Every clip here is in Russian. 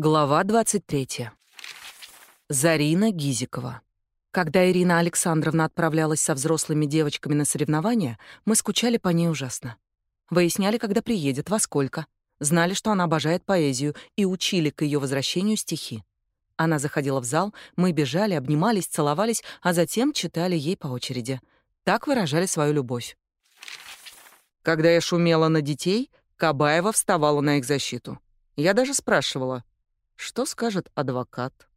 Глава 23. Зарина Гизикова. Когда Ирина Александровна отправлялась со взрослыми девочками на соревнования, мы скучали по ней ужасно. Выясняли, когда приедет, во сколько. Знали, что она обожает поэзию, и учили к ее возвращению стихи. Она заходила в зал, мы бежали, обнимались, целовались, а затем читали ей по очереди. Так выражали свою любовь. Когда я шумела на детей, Кабаева вставала на их защиту. Я даже спрашивала, что скажет адвокат?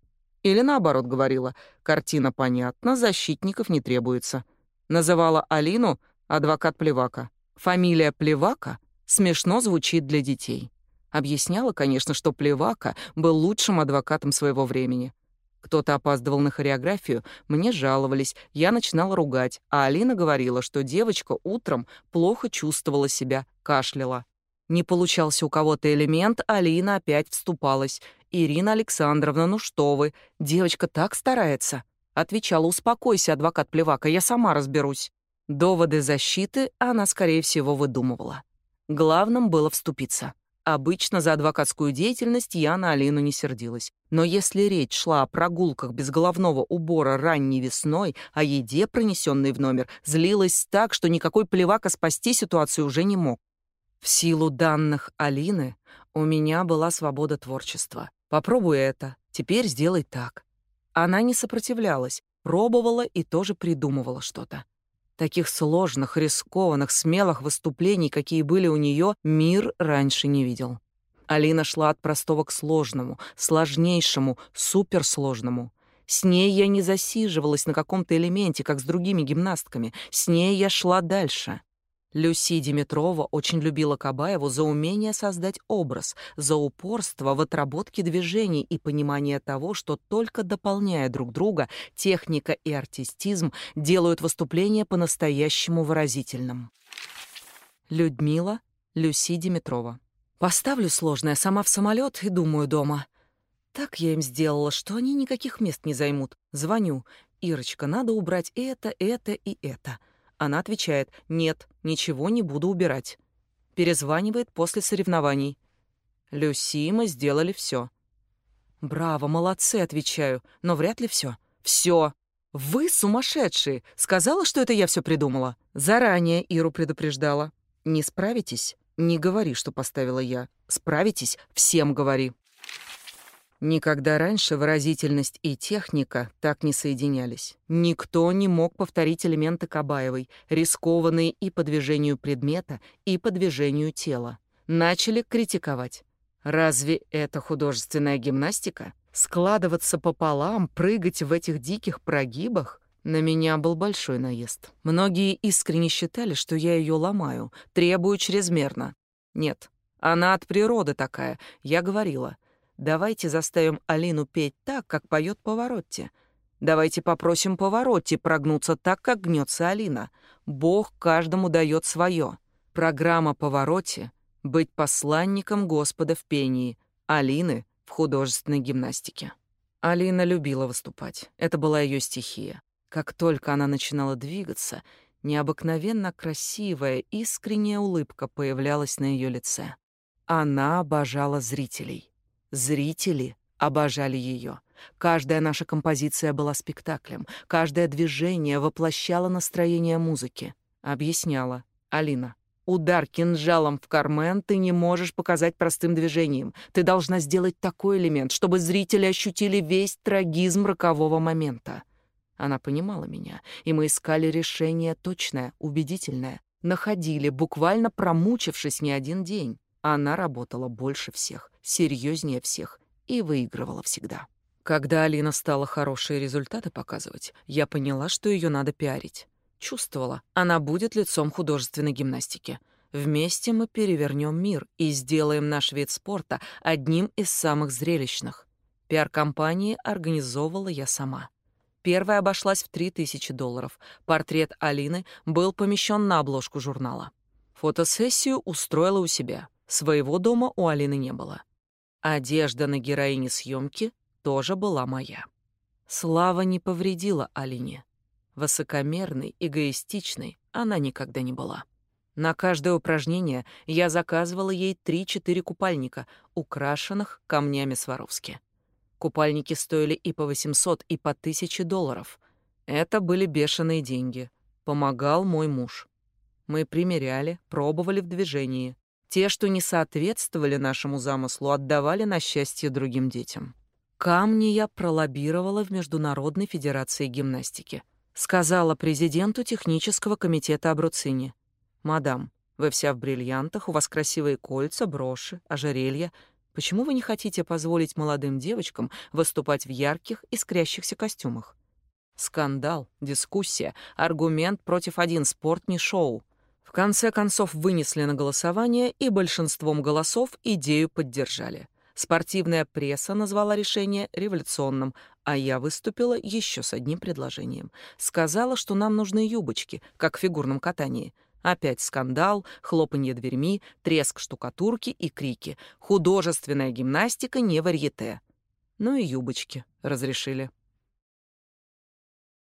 Или наоборот говорила, картина понятна, защитников не требуется. Называла Алину адвокат Плевака. Фамилия Плевака смешно звучит для детей. Объясняла, конечно, что Плевака был лучшим адвокатом своего времени. Кто-то опаздывал на хореографию, мне жаловались, я начинала ругать, а Алина говорила, что девочка утром плохо чувствовала себя, кашляла. Не получался у кого-то элемент, Алина опять вступалась. «Ирина Александровна, ну что вы, девочка так старается». Отвечала, «Успокойся, адвокат Плевака, я сама разберусь». Доводы защиты она, скорее всего, выдумывала. Главным было вступиться. Обычно за адвокатскую деятельность я на Алину не сердилась. Но если речь шла о прогулках без головного убора ранней весной, о еде, пронесенной в номер, злилась так, что никакой плевака спасти ситуацию уже не мог. В силу данных Алины у меня была свобода творчества. Попробуй это, теперь сделай так. Она не сопротивлялась, пробовала и тоже придумывала что-то. Таких сложных, рискованных, смелых выступлений, какие были у нее, мир раньше не видел. Алина шла от простого к сложному, сложнейшему, суперсложному. С ней я не засиживалась на каком-то элементе, как с другими гимнастками. С ней я шла дальше. Люси Димитрова очень любила Кабаеву за умение создать образ, за упорство в отработке движений и понимание того, что только дополняя друг друга, техника и артистизм делают выступление по-настоящему выразительным. Людмила Люси Димитрова. Поставлю сложное сама в самолет и думаю дома. Так я им сделала, что они никаких мест не займут. Звоню. «Ирочка, надо убрать это, это и это». Она отвечает «Нет, ничего не буду убирать». Перезванивает после соревнований. «Люси, мы сделали все. «Браво, молодцы», — отвечаю, но вряд ли все. Все. Вы сумасшедшие! Сказала, что это я все придумала. Заранее Иру предупреждала. Не справитесь? Не говори, что поставила я. Справитесь? Всем говори. Никогда раньше выразительность и техника так не соединялись. Никто не мог повторить элементы Кабаевой, рискованные и по движению предмета, и по движению тела. Начали критиковать. Разве это художественная гимнастика? Складываться пополам, прыгать в этих диких прогибах? На меня был большой наезд. Многие искренне считали, что я ее ломаю, требую чрезмерно. Нет, она от природы такая, я говорила. Давайте заставим Алину петь так, как поет Поворотти. Давайте попросим Поворотти прогнуться так, как гнется Алина. Бог каждому дает свое. Программа Поворотти — быть посланником Господа в пении, Алины — в художественной гимнастике. Алина любила выступать. Это была ее стихия. Как только она начинала двигаться, необыкновенно красивая, искренняя улыбка появлялась на ее лице. Она обожала зрителей. Зрители обожали ее. Каждая наша композиция была спектаклем, каждое движение воплощало настроение музыки. Объясняла Алина. Удар кинжалом в кармен ты не можешь показать простым движением. Ты должна сделать такой элемент, чтобы зрители ощутили весь трагизм рокового момента. Она понимала меня, и мы искали решение точное, убедительное. Находили, буквально промучившись не один день. Она работала больше всех, серьезнее всех и выигрывала всегда. Когда Алина стала хорошие результаты показывать, я поняла, что ее надо пиарить. Чувствовала, она будет лицом художественной гимнастики. Вместе мы перевернем мир и сделаем наш вид спорта одним из самых зрелищных. Пиар-компании организовывала я сама. Первая обошлась в 3000 долларов. Портрет Алины был помещен на обложку журнала. Фотосессию устроила у себя. Своего дома у Алины не было. Одежда на героине съемки тоже была моя. Слава не повредила Алине. Высокомерной, эгоистичной она никогда не была. На каждое упражнение я заказывала ей 3-4 купальника, украшенных камнями Сваровски. Купальники стоили и по 800, и по 1000 долларов. Это были бешеные деньги. Помогал мой муж. Мы примеряли, пробовали в движении. Те, что не соответствовали нашему замыслу, отдавали на счастье другим детям. Камни я пролоббировала в Международной Федерации гимнастики. Сказала президенту технического комитета Абруцини. «Мадам, вы вся в бриллиантах, у вас красивые кольца, броши, ожерелья. Почему вы не хотите позволить молодым девочкам выступать в ярких, искрящихся костюмах?» Скандал, дискуссия, аргумент против один спорт не шоу. В конце концов вынесли на голосование, и большинством голосов идею поддержали. Спортивная пресса назвала решение революционным, а я выступила еще с одним предложением. Сказала, что нам нужны юбочки, как в фигурном катании — Опять скандал, хлопанье дверьми, треск штукатурки и крики. Художественная гимнастика не варьете. Ну и юбочки разрешили.